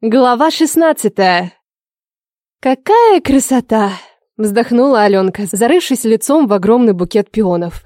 Глава шестнадцатая. «Какая красота!» — вздохнула Аленка, зарывшись лицом в огромный букет пионов.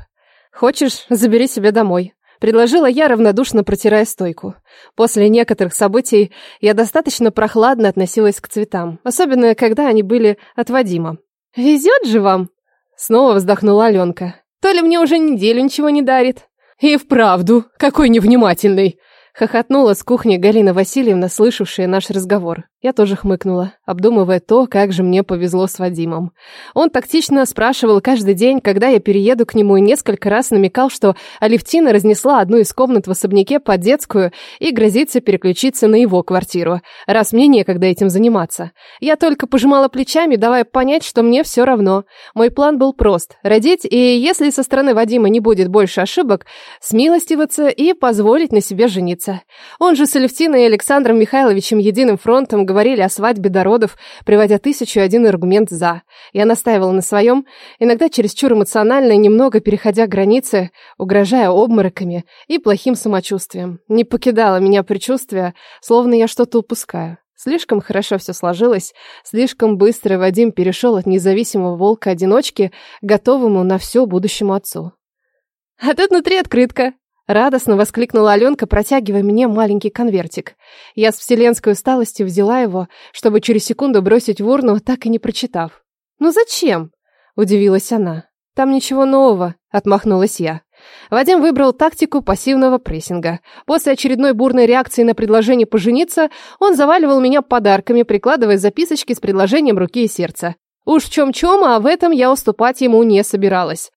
«Хочешь, забери себе домой», — предложила я, равнодушно протирая стойку. После некоторых событий я достаточно прохладно относилась к цветам, особенно когда они были от Вадима. «Везет же вам!» — снова вздохнула Аленка. «То ли мне уже неделю ничего не дарит?» «И вправду, какой невнимательный!» Хохотнула с кухни Галина Васильевна, слышавшая наш разговор. Я тоже хмыкнула, обдумывая то, как же мне повезло с Вадимом. Он тактично спрашивал каждый день, когда я перееду к нему, и несколько раз намекал, что Алевтина разнесла одну из комнат в особняке под детскую и грозится переключиться на его квартиру, раз мне некогда этим заниматься. Я только пожимала плечами, давая понять, что мне все равно. Мой план был прост – родить, и если со стороны Вадима не будет больше ошибок, смилостиваться и позволить на себе жениться. Он же с Алевтиной и Александром Михайловичем единым фронтом говорили о свадьбе до родов, приводя тысячу один аргумент «за». Я настаивала на своем, иногда чересчур эмоционально и немного переходя границы, угрожая обмороками и плохим самочувствием. Не покидало меня предчувствие, словно я что-то упускаю. Слишком хорошо все сложилось, слишком быстро Вадим перешел от независимого волка-одиночки готовому на все будущему отцу. «А тут внутри открытка», Радостно воскликнула Аленка, протягивая мне маленький конвертик. Я с вселенской усталостью взяла его, чтобы через секунду бросить в урну, так и не прочитав. «Ну зачем?» – удивилась она. «Там ничего нового», – отмахнулась я. Вадим выбрал тактику пассивного прессинга. После очередной бурной реакции на предложение пожениться, он заваливал меня подарками, прикладывая записочки с предложением руки и сердца. Уж в чем-чем, а в этом я уступать ему не собиралась.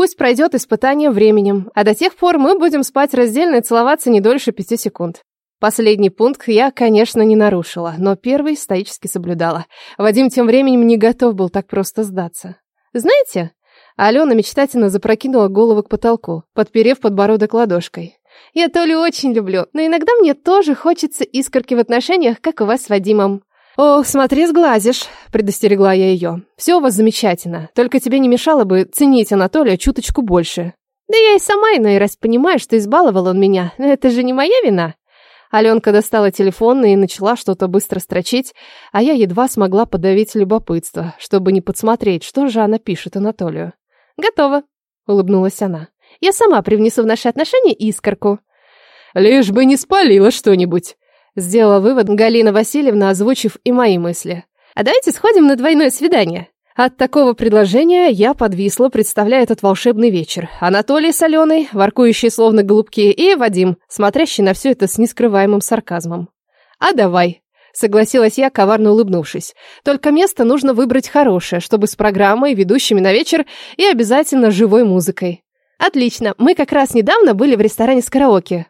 Пусть пройдет испытание временем, а до тех пор мы будем спать раздельно и целоваться не дольше пяти секунд. Последний пункт я, конечно, не нарушила, но первый стоически соблюдала. Вадим тем временем не готов был так просто сдаться. «Знаете...» Алена мечтательно запрокинула голову к потолку, подперев подбородок ладошкой. «Я Толю очень люблю, но иногда мне тоже хочется искорки в отношениях, как у вас с Вадимом. «Ох, смотри, сглазишь», — предостерегла я ее. «Все у вас замечательно, только тебе не мешало бы ценить Анатолия чуточку больше». «Да я и сама иной раз понимаю, что избаловал он меня, но это же не моя вина». Аленка достала телефон и начала что-то быстро строчить, а я едва смогла подавить любопытство, чтобы не подсмотреть, что же она пишет Анатолию. «Готово», — улыбнулась она. «Я сама привнесу в наши отношения искорку». «Лишь бы не спалила что-нибудь», Сделала вывод Галина Васильевна, озвучив и мои мысли. «А давайте сходим на двойное свидание». От такого предложения я подвисла, представляя этот волшебный вечер. Анатолий с Аленой, воркующие словно голубки, и Вадим, смотрящий на все это с нескрываемым сарказмом. «А давай», — согласилась я, коварно улыбнувшись. «Только место нужно выбрать хорошее, чтобы с программой, ведущими на вечер и обязательно живой музыкой». «Отлично, мы как раз недавно были в ресторане с караоке.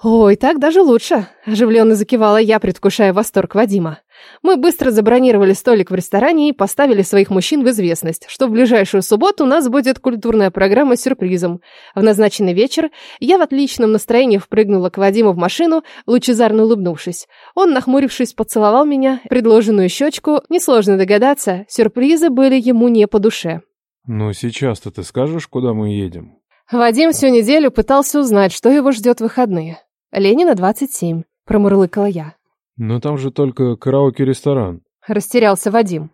«Ой, так даже лучше», – оживленно закивала я, предвкушая восторг Вадима. Мы быстро забронировали столик в ресторане и поставили своих мужчин в известность, что в ближайшую субботу у нас будет культурная программа с сюрпризом. В назначенный вечер я в отличном настроении впрыгнула к Вадиму в машину, лучезарно улыбнувшись. Он, нахмурившись, поцеловал меня, предложенную щечку. Несложно догадаться, сюрпризы были ему не по душе. «Ну, сейчас-то ты скажешь, куда мы едем?» Вадим всю неделю пытался узнать, что его ждет в выходные. Ленина, 27, промурлыкала я. Но там же только караоке-ресторан. Растерялся Вадим.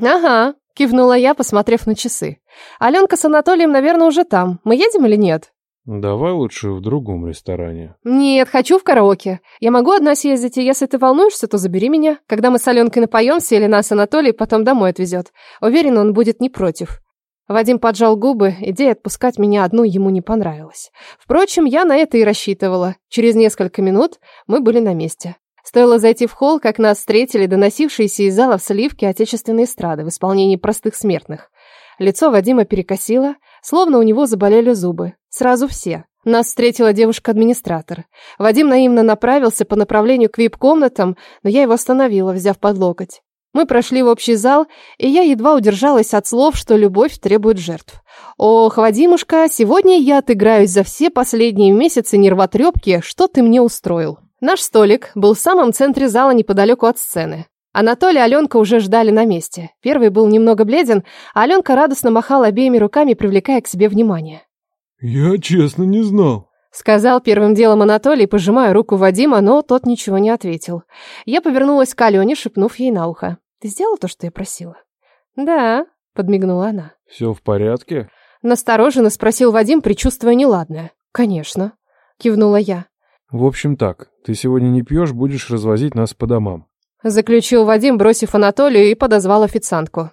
Ага, кивнула я, посмотрев на часы. Аленка с Анатолием, наверное, уже там. Мы едем или нет? Давай лучше в другом ресторане. Нет, хочу в караоке. Я могу одна съездить, и если ты волнуешься, то забери меня. Когда мы с Аленкой напоемся, или нас Анатолий потом домой отвезет. Уверен, он будет не против. Вадим поджал губы, идея отпускать меня одну ему не понравилась. Впрочем, я на это и рассчитывала. Через несколько минут мы были на месте. Стоило зайти в холл, как нас встретили доносившиеся из зала в сливки отечественной эстрады в исполнении простых смертных. Лицо Вадима перекосило, словно у него заболели зубы. Сразу все. Нас встретила девушка-администратор. Вадим наивно направился по направлению к вип-комнатам, но я его остановила, взяв под локоть. Мы прошли в общий зал, и я едва удержалась от слов, что любовь требует жертв. «Ох, Вадимушка, сегодня я отыграюсь за все последние месяцы нервотрепки, что ты мне устроил». Наш столик был в самом центре зала неподалеку от сцены. Анатолий и Аленка уже ждали на месте. Первый был немного бледен, а Аленка радостно махала обеими руками, привлекая к себе внимание. «Я честно не знал», Сказал первым делом Анатолий, пожимая руку Вадима, но тот ничего не ответил. Я повернулась к Алене, шепнув ей на ухо. «Ты сделал то, что я просила?» «Да», — подмигнула она. Все в порядке? Настороженно спросил Вадим, предчувствуя неладное. «Конечно», — кивнула я. В общем так, ты сегодня не пьешь, будешь развозить нас по домам. Заключил Вадим, бросив Анатолию, и подозвал официантку.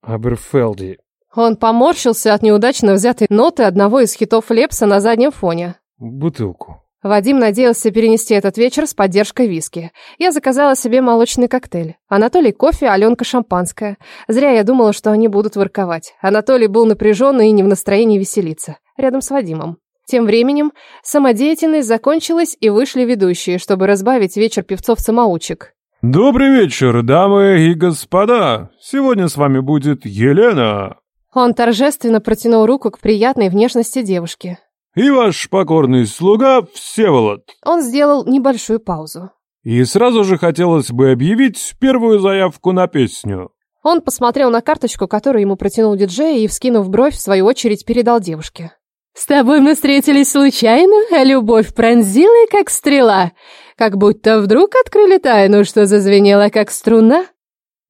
Аберфелди. Он поморщился от неудачно взятой ноты одного из хитов Лепса на заднем фоне. Бутылку. Вадим надеялся перенести этот вечер с поддержкой виски. Я заказала себе молочный коктейль. Анатолий кофе, Аленка шампанское. Зря я думала, что они будут ворковать. Анатолий был напряженный и не в настроении веселиться. Рядом с Вадимом. Тем временем самодеятельность закончилась и вышли ведущие, чтобы разбавить вечер певцов-самоучек. Добрый вечер, дамы и господа. Сегодня с вами будет Елена. Он торжественно протянул руку к приятной внешности девушки. И ваш покорный слуга Всеволод. Он сделал небольшую паузу. И сразу же хотелось бы объявить первую заявку на песню. Он посмотрел на карточку, которую ему протянул диджей, и, вскинув бровь, в свою очередь передал девушке. «С тобой мы встретились случайно, а любовь пронзила, как стрела. Как будто вдруг открыли тайну, что зазвенела, как струна».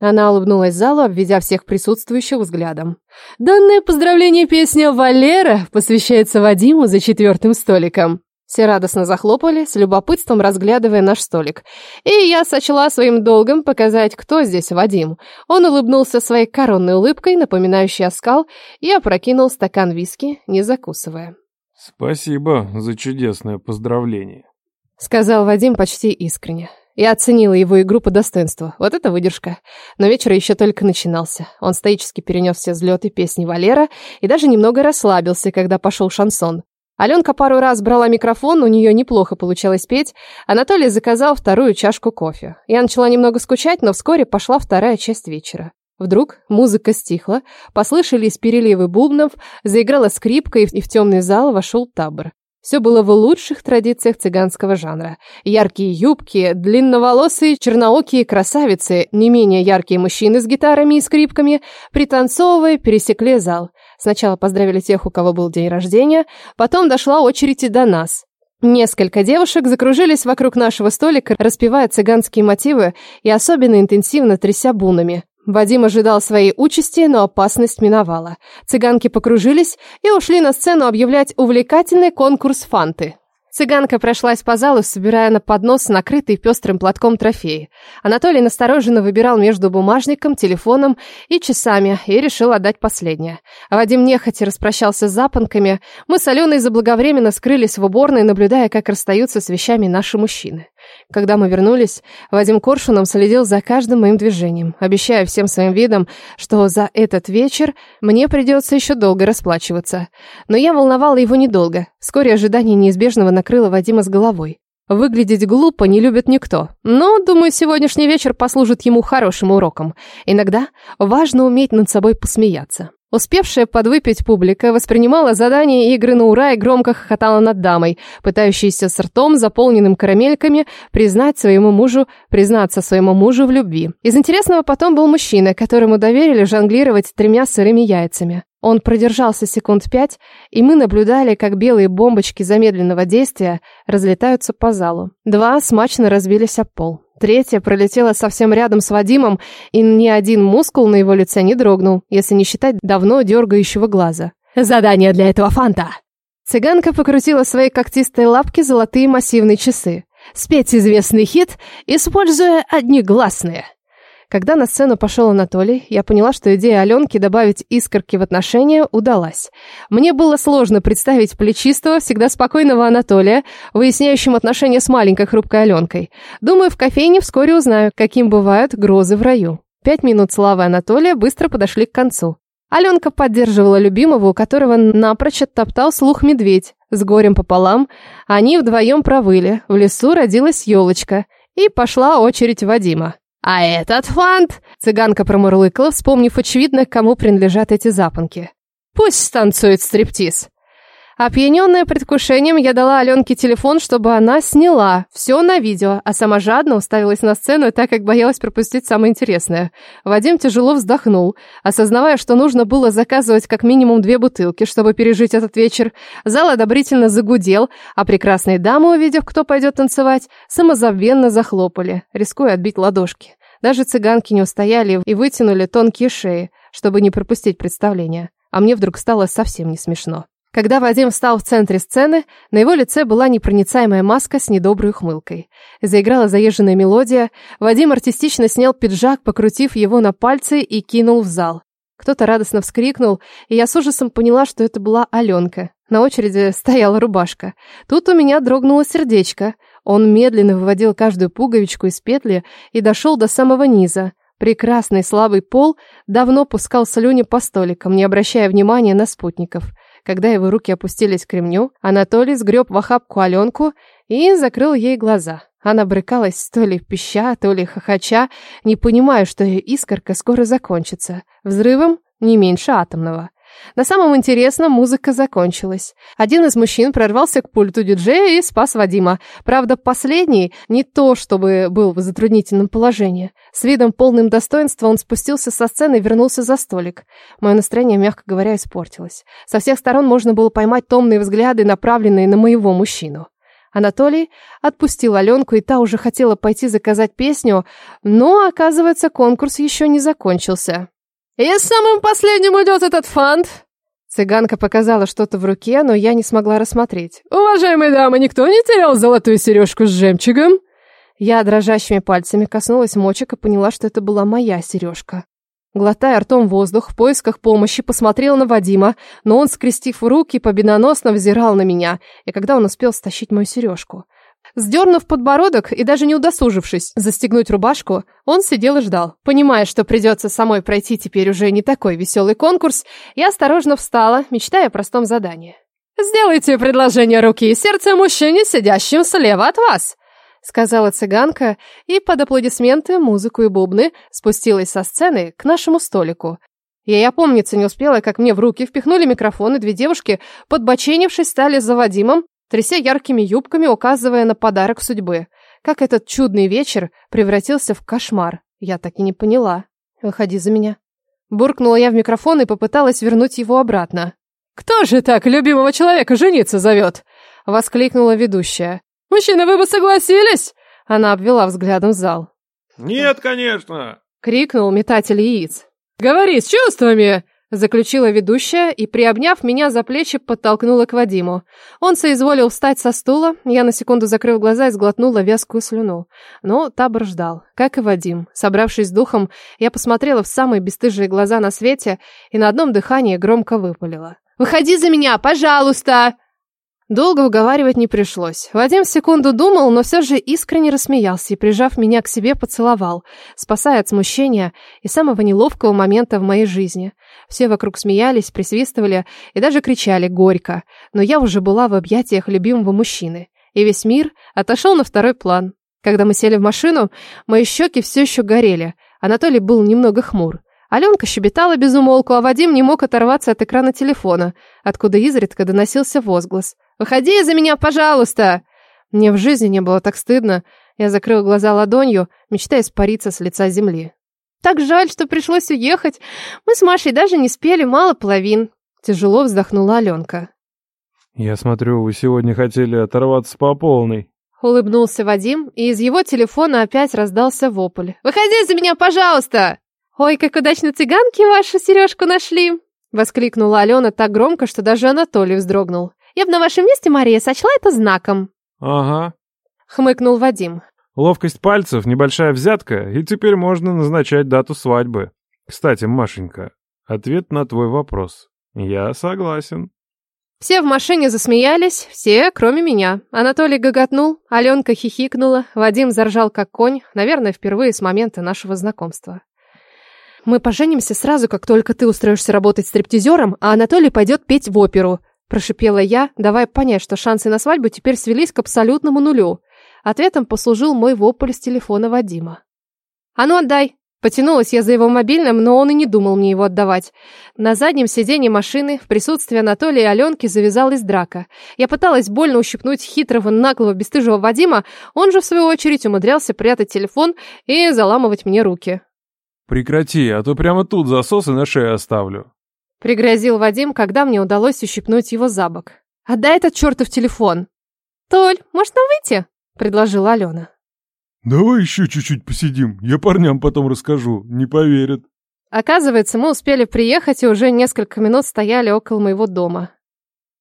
Она улыбнулась залу, обведя всех присутствующих взглядом. «Данное поздравление песня «Валера» посвящается Вадиму за четвертым столиком». Все радостно захлопали, с любопытством разглядывая наш столик. И я сочла своим долгом показать, кто здесь Вадим. Он улыбнулся своей коронной улыбкой, напоминающей оскал, и опрокинул стакан виски, не закусывая. «Спасибо за чудесное поздравление», — сказал Вадим почти искренне. Я оценила его игру по достоинству. Вот это выдержка. Но вечер еще только начинался. Он стоически перенес все взлеты песни Валера и даже немного расслабился, когда пошел шансон. Аленка пару раз брала микрофон, у нее неплохо получалось петь. Анатолий заказал вторую чашку кофе. Я начала немного скучать, но вскоре пошла вторая часть вечера. Вдруг музыка стихла, послышались переливы бубнов, заиграла скрипка, и в темный зал вошел табор. Все было в лучших традициях цыганского жанра. Яркие юбки, длинноволосые, черноокие красавицы, не менее яркие мужчины с гитарами и скрипками, пританцовывая, пересекли зал. Сначала поздравили тех, у кого был день рождения, потом дошла очередь и до нас. Несколько девушек закружились вокруг нашего столика, распевая цыганские мотивы и особенно интенсивно тряся бунами. Вадим ожидал своей участи, но опасность миновала. Цыганки покружились и ушли на сцену объявлять увлекательный конкурс фанты. Цыганка прошлась по залу, собирая на поднос накрытый пестрым платком трофеи. Анатолий настороженно выбирал между бумажником, телефоном и часами и решил отдать последнее. Вадим нехотя распрощался с запонками. Мы с Аленой заблаговременно скрылись в уборной, наблюдая, как расстаются с вещами наши мужчины. Когда мы вернулись, Вадим Коршуном следил за каждым моим движением, обещая всем своим видом, что за этот вечер мне придется еще долго расплачиваться. Но я волновала его недолго. Вскоре ожидание неизбежного накрыло Вадима с головой. Выглядеть глупо не любит никто, но, думаю, сегодняшний вечер послужит ему хорошим уроком. Иногда важно уметь над собой посмеяться. Успевшая подвыпить публика воспринимала задание игры на ура и громко хохотала над дамой, пытающейся с ртом, заполненным карамельками, признать своему мужу, признаться своему мужу в любви. Из интересного потом был мужчина, которому доверили жонглировать тремя сырыми яйцами. Он продержался секунд пять, и мы наблюдали, как белые бомбочки замедленного действия разлетаются по залу. Два смачно разбились об пол. Третья пролетела совсем рядом с Вадимом, и ни один мускул на его лице не дрогнул, если не считать давно дергающего глаза. «Задание для этого фанта!» Цыганка покрутила свои когтистые лапки золотые массивные часы. «Спеть известный хит, используя одни гласные!» Когда на сцену пошел Анатолий, я поняла, что идея Аленки добавить искорки в отношения удалась. Мне было сложно представить плечистого, всегда спокойного Анатолия, выясняющим отношения с маленькой хрупкой Аленкой. Думаю, в кофейне вскоре узнаю, каким бывают грозы в раю. Пять минут славы Анатолия быстро подошли к концу. Аленка поддерживала любимого, у которого напрочь оттоптал слух медведь. С горем пополам они вдвоем провыли, в лесу родилась елочка, и пошла очередь Вадима. «А этот фант...» — цыганка промурлыкала, вспомнив очевидно, кому принадлежат эти запонки. «Пусть станцует стриптиз». Опьяненная предвкушением, я дала Аленке телефон, чтобы она сняла все на видео, а сама жадно уставилась на сцену, так как боялась пропустить самое интересное. Вадим тяжело вздохнул, осознавая, что нужно было заказывать как минимум две бутылки, чтобы пережить этот вечер. Зал одобрительно загудел, а прекрасные дамы, увидев, кто пойдет танцевать, самозабвенно захлопали, рискуя отбить ладошки. Даже цыганки не устояли и вытянули тонкие шеи, чтобы не пропустить представление. А мне вдруг стало совсем не смешно. Когда Вадим встал в центре сцены, на его лице была непроницаемая маска с недоброй ухмылкой. Заиграла заезженная мелодия, Вадим артистично снял пиджак, покрутив его на пальцы и кинул в зал. Кто-то радостно вскрикнул, и я с ужасом поняла, что это была Аленка. На очереди стояла рубашка. Тут у меня дрогнуло сердечко. Он медленно выводил каждую пуговичку из петли и дошел до самого низа. Прекрасный слабый пол давно пускал слюни по столикам, не обращая внимания на спутников. Когда его руки опустились к ремню, Анатолий сгреб в охапку Аленку и закрыл ей глаза. Она брыкалась то ли пища, то ли хохоча, не понимая, что ее искорка скоро закончится. Взрывом не меньше атомного. На самом интересном музыка закончилась. Один из мужчин прорвался к пульту диджея и спас Вадима. Правда, последний не то, чтобы был в затруднительном положении. С видом полным достоинства он спустился со сцены и вернулся за столик. Мое настроение, мягко говоря, испортилось. Со всех сторон можно было поймать томные взгляды, направленные на моего мужчину. Анатолий отпустил Аленку, и та уже хотела пойти заказать песню, но, оказывается, конкурс еще не закончился. «И самым последним идет этот фант!» Цыганка показала что-то в руке, но я не смогла рассмотреть. «Уважаемые дамы, никто не терял золотую сережку с жемчугом?» Я дрожащими пальцами коснулась мочек и поняла, что это была моя сережка. Глотая ртом воздух, в поисках помощи посмотрела на Вадима, но он, скрестив руки, победоносно взирал на меня, и когда он успел стащить мою сережку. Сдернув подбородок и даже не удосужившись застегнуть рубашку, он сидел и ждал. Понимая, что придется самой пройти теперь уже не такой веселый конкурс, я осторожно встала, мечтая о простом задании. «Сделайте предложение руки и сердца мужчине, сидящим слева от вас!» сказала цыганка, и под аплодисменты, музыку и бубны спустилась со сцены к нашему столику. Я и опомниться не успела, как мне в руки впихнули микрофон, и две девушки, подбоченившись, стали за Вадимом, тряся яркими юбками, указывая на подарок судьбы. Как этот чудный вечер превратился в кошмар, я так и не поняла. «Выходи за меня». Буркнула я в микрофон и попыталась вернуть его обратно. «Кто же так любимого человека жениться зовет?» Воскликнула ведущая. «Мужчина, вы бы согласились?» Она обвела взглядом зал. «Нет, конечно!» Крикнул метатель яиц. «Говори с чувствами!» Заключила ведущая и, приобняв меня за плечи, подтолкнула к Вадиму. Он соизволил встать со стула, я на секунду закрыл глаза и сглотнула вязкую слюну. Но табор ждал, как и Вадим. Собравшись с духом, я посмотрела в самые бесстыжие глаза на свете и на одном дыхании громко выпалила. «Выходи за меня, пожалуйста!» Долго уговаривать не пришлось. Вадим секунду думал, но все же искренне рассмеялся и, прижав меня к себе, поцеловал, спасая от смущения и самого неловкого момента в моей жизни. Все вокруг смеялись, присвистывали и даже кричали горько, но я уже была в объятиях любимого мужчины, и весь мир отошел на второй план. Когда мы сели в машину, мои щеки все еще горели, Анатолий был немного хмур. Аленка щебетала без умолку, а Вадим не мог оторваться от экрана телефона, откуда изредка доносился возглас. Выходи за меня, пожалуйста!» Мне в жизни не было так стыдно. Я закрыл глаза ладонью, мечтая испариться с лица земли. «Так жаль, что пришлось уехать. Мы с Машей даже не спели мало половин». Тяжело вздохнула Аленка. «Я смотрю, вы сегодня хотели оторваться по полной». Улыбнулся Вадим, и из его телефона опять раздался вопль. «Выходи за меня, пожалуйста!» «Ой, как удачно цыганки вашу сережку нашли!» Воскликнула Алена так громко, что даже Анатолий вздрогнул. Я бы на вашем месте, Мария, сочла это знаком. Ага. Хмыкнул Вадим. Ловкость пальцев, небольшая взятка, и теперь можно назначать дату свадьбы. Кстати, Машенька, ответ на твой вопрос. Я согласен. Все в машине засмеялись, все, кроме меня. Анатолий гоготнул, Аленка хихикнула, Вадим заржал как конь, наверное, впервые с момента нашего знакомства. Мы поженимся сразу, как только ты устроишься работать стриптизером, а Анатолий пойдет петь в оперу, Прошипела я, давая понять, что шансы на свадьбу теперь свелись к абсолютному нулю. Ответом послужил мой вопль с телефона Вадима. «А ну отдай!» Потянулась я за его мобильным, но он и не думал мне его отдавать. На заднем сиденье машины в присутствии Анатолия и Аленки завязалась драка. Я пыталась больно ущипнуть хитрого, наглого, бесстыжего Вадима, он же, в свою очередь, умудрялся прятать телефон и заламывать мне руки. «Прекрати, а то прямо тут засосы на шее оставлю». Пригрозил Вадим, когда мне удалось ущипнуть его за бок. «Отдай этот чертов телефон!» «Толь, можно выйти?» — предложила Алена. «Давай еще чуть-чуть посидим, я парням потом расскажу, не поверят». Оказывается, мы успели приехать и уже несколько минут стояли около моего дома.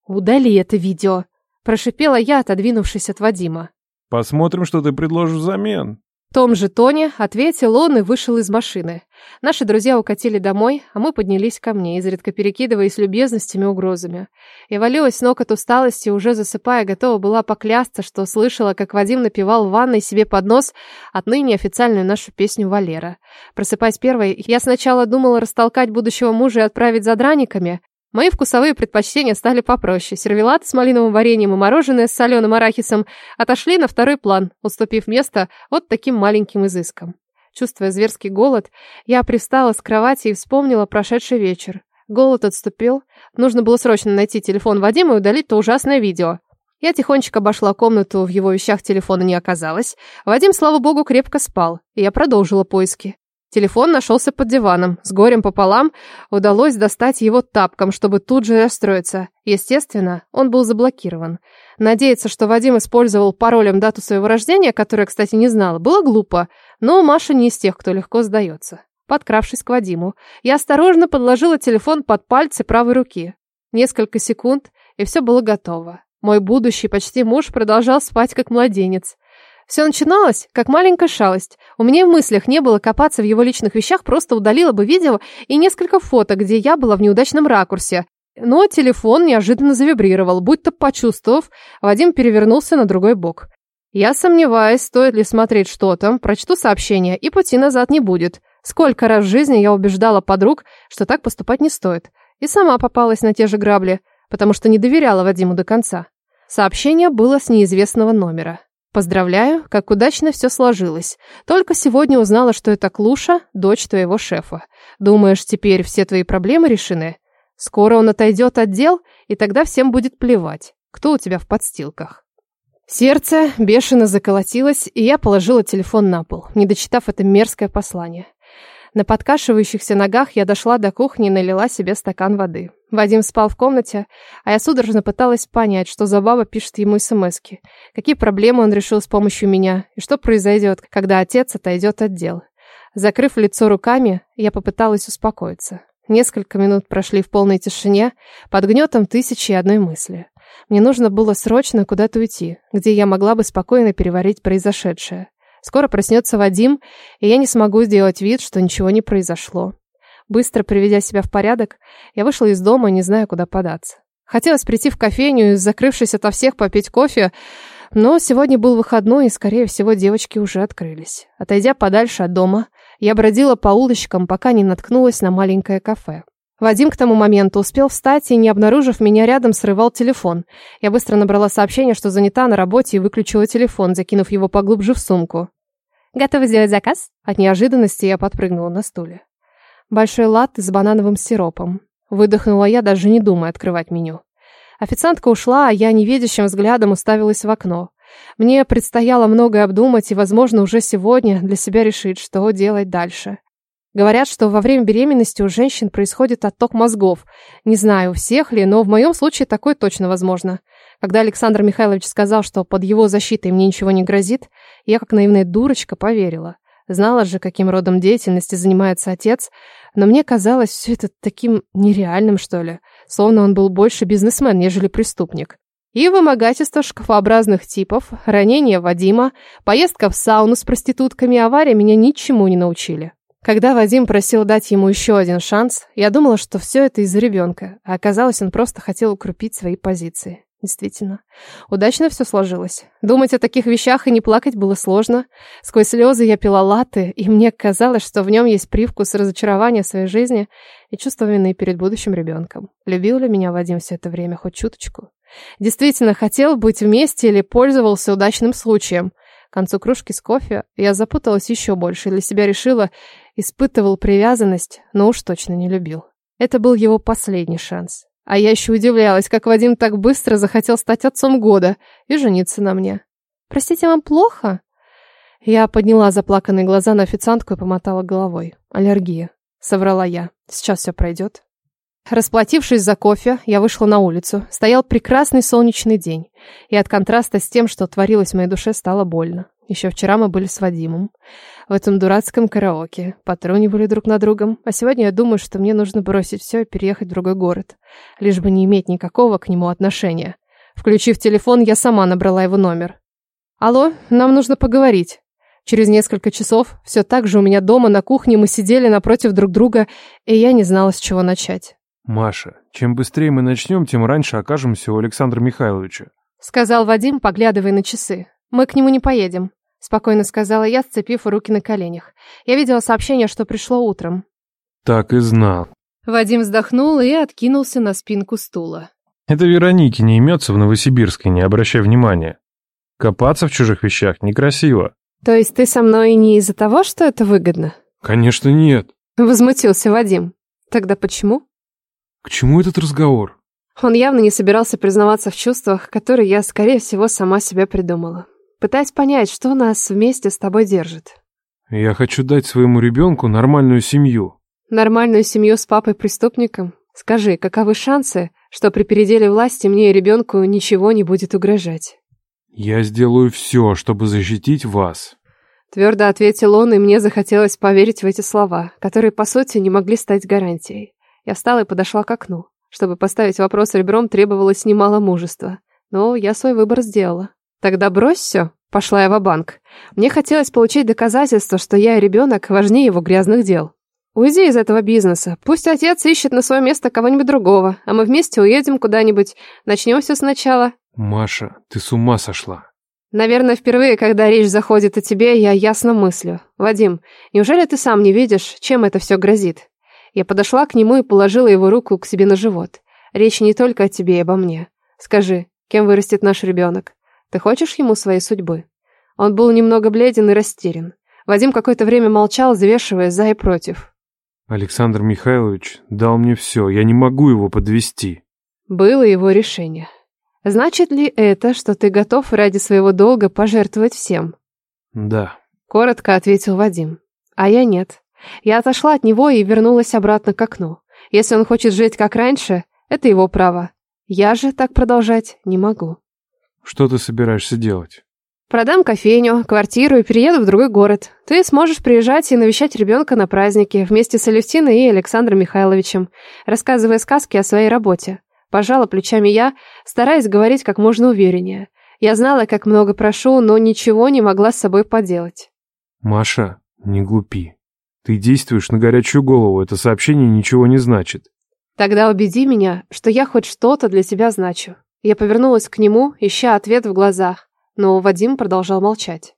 «Удали это видео», — прошипела я, отодвинувшись от Вадима. «Посмотрим, что ты предложишь взамен». Том же тоне ответил он и вышел из машины. Наши друзья укатили домой, а мы поднялись ко мне, изредка перекидываясь любезностями и угрозами. Я валилась с ног от усталости, уже засыпая, готова была поклясться, что слышала, как Вадим напевал в ванной себе под нос отныне официальную нашу песню «Валера». Просыпаясь первой, я сначала думала растолкать будущего мужа и отправить за драниками, Мои вкусовые предпочтения стали попроще. Сервелат с малиновым вареньем и мороженое с соленым арахисом отошли на второй план, уступив место вот таким маленьким изыскам. Чувствуя зверский голод, я пристала с кровати и вспомнила прошедший вечер. Голод отступил. Нужно было срочно найти телефон Вадима и удалить то ужасное видео. Я тихонечко обошла комнату, в его вещах телефона не оказалось. Вадим, слава богу, крепко спал, и я продолжила поиски. Телефон нашелся под диваном. С горем пополам удалось достать его тапком, чтобы тут же расстроиться. Естественно, он был заблокирован. Надеяться, что Вадим использовал паролем дату своего рождения, которую, кстати, не знала, было глупо. Но Маша не из тех, кто легко сдается. Подкравшись к Вадиму, я осторожно подложила телефон под пальцы правой руки. Несколько секунд, и все было готово. Мой будущий почти муж продолжал спать как младенец. Все начиналось, как маленькая шалость. У меня в мыслях не было копаться в его личных вещах, просто удалила бы видео и несколько фото, где я была в неудачном ракурсе. Но телефон неожиданно завибрировал, будто почувствовав, Вадим перевернулся на другой бок. Я сомневаюсь, стоит ли смотреть что там, прочту сообщение, и пути назад не будет. Сколько раз в жизни я убеждала подруг, что так поступать не стоит. И сама попалась на те же грабли, потому что не доверяла Вадиму до конца. Сообщение было с неизвестного номера. Поздравляю, как удачно все сложилось. Только сегодня узнала, что это Клуша, дочь твоего шефа. Думаешь, теперь все твои проблемы решены? Скоро он отойдет от дел, и тогда всем будет плевать, кто у тебя в подстилках. Сердце бешено заколотилось, и я положила телефон на пол, не дочитав это мерзкое послание. На подкашивающихся ногах я дошла до кухни и налила себе стакан воды. Вадим спал в комнате, а я судорожно пыталась понять, что за баба пишет ему смски, какие проблемы он решил с помощью меня, и что произойдет, когда отец отойдет от дел. Закрыв лицо руками, я попыталась успокоиться. Несколько минут прошли в полной тишине, под гнетом тысячи и одной мысли. Мне нужно было срочно куда-то уйти, где я могла бы спокойно переварить произошедшее. Скоро проснется Вадим, и я не смогу сделать вид, что ничего не произошло. Быстро приведя себя в порядок, я вышла из дома, не зная, куда податься. Хотелось прийти в кофейню и, закрывшись ото всех, попить кофе, но сегодня был выходной, и, скорее всего, девочки уже открылись. Отойдя подальше от дома, я бродила по улочкам, пока не наткнулась на маленькое кафе. Вадим к тому моменту успел встать и, не обнаружив меня рядом, срывал телефон. Я быстро набрала сообщение, что занята на работе, и выключила телефон, закинув его поглубже в сумку. «Готовы сделать заказ?» От неожиданности я подпрыгнула на стуле. Большой латте с банановым сиропом. Выдохнула я, даже не думая открывать меню. Официантка ушла, а я невидящим взглядом уставилась в окно. Мне предстояло многое обдумать и, возможно, уже сегодня для себя решить, что делать дальше. Говорят, что во время беременности у женщин происходит отток мозгов. Не знаю, у всех ли, но в моем случае такое точно возможно. Когда Александр Михайлович сказал, что под его защитой мне ничего не грозит, я, как наивная дурочка, поверила. Знала же, каким родом деятельности занимается отец, но мне казалось все это таким нереальным, что ли. Словно он был больше бизнесмен, нежели преступник. И вымогательство шкафообразных типов, ранение Вадима, поездка в сауну с проститутками и авария меня ничему не научили. Когда Вадим просил дать ему еще один шанс, я думала, что все это из-за ребенка, а оказалось, он просто хотел укрепить свои позиции. Действительно, удачно все сложилось. Думать о таких вещах и не плакать было сложно. Сквозь слезы я пила латы, и мне казалось, что в нем есть привкус разочарования в своей жизни и чувство вины перед будущим ребенком. Любил ли меня Вадим все это время хоть чуточку? Действительно, хотел быть вместе или пользовался удачным случаем? К концу кружки с кофе я запуталась еще больше и для себя решила, Испытывал привязанность, но уж точно не любил. Это был его последний шанс. А я еще удивлялась, как Вадим так быстро захотел стать отцом года и жениться на мне. «Простите, вам плохо?» Я подняла заплаканные глаза на официантку и помотала головой. «Аллергия», — соврала я. «Сейчас все пройдет». Расплатившись за кофе, я вышла на улицу. Стоял прекрасный солнечный день. И от контраста с тем, что творилось в моей душе, стало больно. Еще вчера мы были с Вадимом. В этом дурацком караоке. Потрунивали друг на другом. А сегодня я думаю, что мне нужно бросить все и переехать в другой город. Лишь бы не иметь никакого к нему отношения. Включив телефон, я сама набрала его номер. «Алло, нам нужно поговорить». Через несколько часов, все так же у меня дома на кухне мы сидели напротив друг друга, и я не знала, с чего начать. «Маша, чем быстрее мы начнем, тем раньше окажемся у Александра Михайловича», сказал Вадим, поглядывая на часы. «Мы к нему не поедем», спокойно сказала я, сцепив руки на коленях. Я видела сообщение, что пришло утром. «Так и знал». Вадим вздохнул и откинулся на спинку стула. «Это Вероники не имется в Новосибирске, не обращай внимания. Копаться в чужих вещах некрасиво». «То есть ты со мной не из-за того, что это выгодно?» «Конечно нет». Возмутился Вадим. «Тогда почему?» К чему этот разговор? Он явно не собирался признаваться в чувствах, которые я, скорее всего, сама себе придумала. Пытаясь понять, что нас вместе с тобой держит. Я хочу дать своему ребенку нормальную семью. Нормальную семью с папой-преступником? Скажи, каковы шансы, что при переделе власти мне и ребенку ничего не будет угрожать? Я сделаю все, чтобы защитить вас. Твердо ответил он, и мне захотелось поверить в эти слова, которые, по сути, не могли стать гарантией. Я встала и подошла к окну. Чтобы поставить вопрос ребром, требовалось немало мужества. Но я свой выбор сделала. Тогда брось все. Пошла я в банк Мне хотелось получить доказательство, что я и ребенок важнее его грязных дел. Уйди из этого бизнеса. Пусть отец ищет на свое место кого-нибудь другого, а мы вместе уедем куда-нибудь. Начнем все сначала. Маша, ты с ума сошла. Наверное, впервые, когда речь заходит о тебе, я ясно мыслю. Вадим, неужели ты сам не видишь, чем это все грозит? Я подошла к нему и положила его руку к себе на живот. Речь не только о тебе и обо мне. Скажи, кем вырастет наш ребенок? Ты хочешь ему своей судьбы? Он был немного бледен и растерян. Вадим какое-то время молчал, взвешивая за и против. Александр Михайлович дал мне все, я не могу его подвести. Было его решение. Значит ли это, что ты готов ради своего долга пожертвовать всем? Да. Коротко ответил Вадим. А я нет. Я отошла от него и вернулась обратно к окну. Если он хочет жить как раньше, это его право. Я же так продолжать не могу. Что ты собираешься делать? Продам кофейню, квартиру и перееду в другой город. Ты сможешь приезжать и навещать ребенка на празднике вместе с Алевтиной и Александром Михайловичем, рассказывая сказки о своей работе. Пожала плечами я, стараясь говорить как можно увереннее. Я знала, как много прошу, но ничего не могла с собой поделать. Маша, не глупи. Ты действуешь на горячую голову, это сообщение ничего не значит. Тогда убеди меня, что я хоть что-то для тебя значу. Я повернулась к нему, ища ответ в глазах, но Вадим продолжал молчать.